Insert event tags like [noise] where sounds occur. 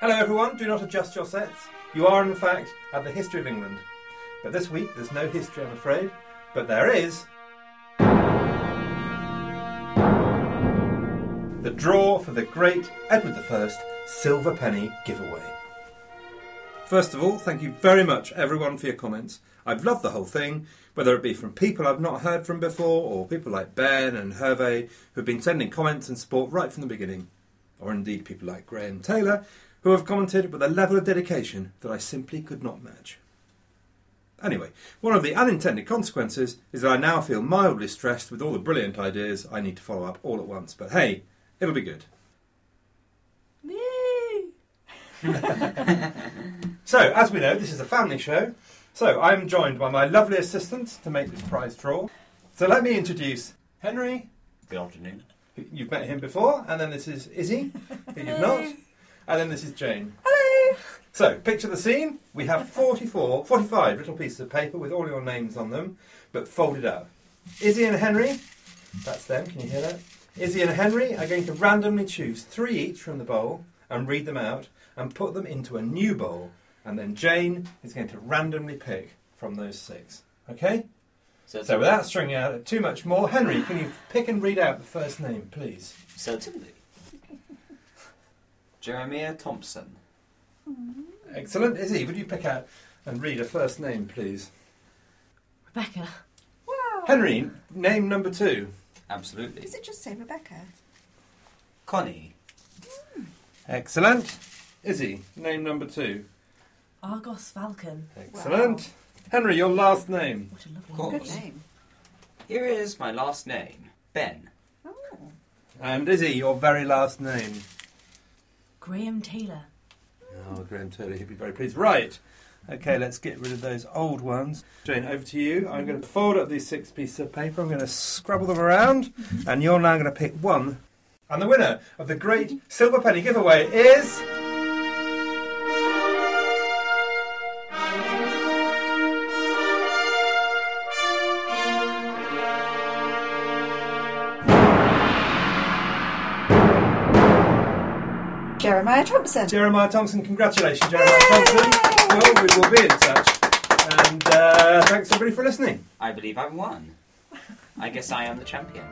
Hello, everyone. Do not adjust your sets. You are, in fact, at the History of England. But this week, there's no history, I'm afraid. But there is. The draw for the great Edward I Silver Penny giveaway. First of all, thank you very much, everyone, for your comments. I've loved the whole thing, whether it be from people I've not heard from before, or people like Ben and Hervé, who've been sending comments and support right from the beginning, or indeed people like Graham Taylor, who have commented with a level of dedication that I simply could not match. Anyway, one of the unintended consequences is that I now feel mildly stressed with all the brilliant ideas I need to follow up all at once. But hey, it'll be good. Me. [laughs] So, as we know, this is a family show. So, I'm joined by my lovely assistants to make this prize draw. So, let me introduce Henry. Good afternoon. You've met him before, and then this is Izzy, who you've not, and then this is Jane. Hello. So, picture the scene. We have 44, 45 little pieces of paper with all your names on them, but folded up. Izzy and Henry, that's them, can you hear that? Izzy and Henry are going to randomly choose three each from the bowl and read them out and put them into a new bowl. And then Jane is going to randomly pick from those six. Okay? So, So, without stringing out too much more, Henry, can you pick and read out the first name, please? certainly. Jeremiah Thompson. Hmm. Excellent. Izzy, would you pick out and read a first name, please? Rebecca. Henry, name number two. Absolutely. Does it just say Rebecca? Connie. Hmm. Excellent. Izzy, name number two. Argos Falcon. Excellent. Henry, your last name. What a lovely Of Good name. Here is my last name. Ben. Oh. And Izzy, your very last name. Graham Taylor. Oh, Graham Taylor, he'd be very pleased. Right. Okay, let's get rid of those old ones. Jane, over to you. I'm going to fold up these six pieces of paper. I'm going to scrabble them around, and you're now going to pick one. And the winner of the great Silver Penny giveaway is. Jeremiah Thompson. Jeremiah Thompson. Congratulations, Jeremiah Thompson. Well, we will be in touch. And uh, thanks everybody for listening. I believe I've won. I guess I am the champion.